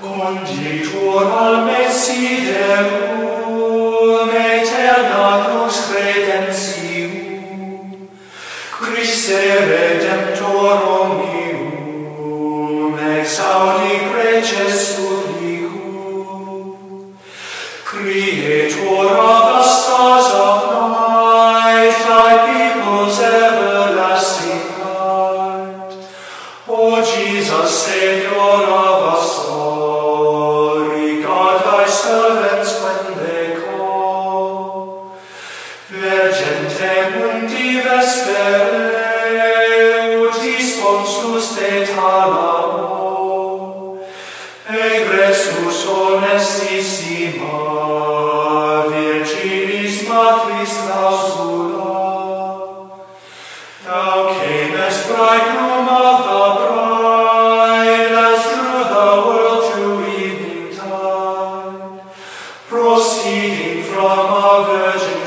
Congitur al Messideum, eterna nos credentium, Christe Redemptorum meum, exaudi preces tuum, Creator of the stars of night, thy people's everlasting light, O Jesus, Savior of us all, templum dives pere, utis consus te talamo, egressus honestissima, virginis matris clausula, thou camest bridegroom of the bride, as through the world to evening time, proceeding from a virgin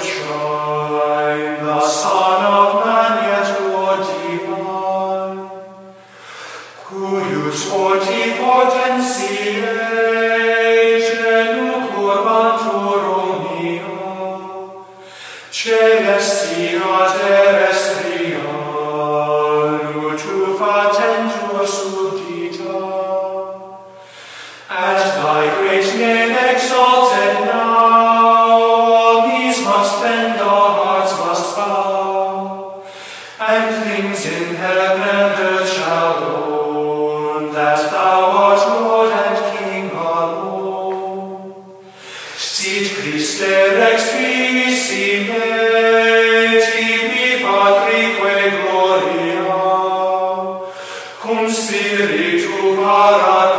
cuius oci potentiae genu curvantur mio, celestia terrestria, luciu fatentur subdita, at thy great name exalted now, these must bend our hearts must bow, and things in heaven and earth shall Sit Christe Rex Christi me, tibi Patrique Gloria, cum Spiritu Parat,